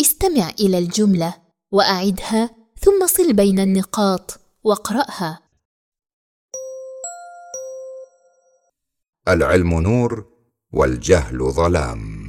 استمع إلى الجملة وأعدها ثم صل بين النقاط واقرأها. العلم نور والجهل ظلام.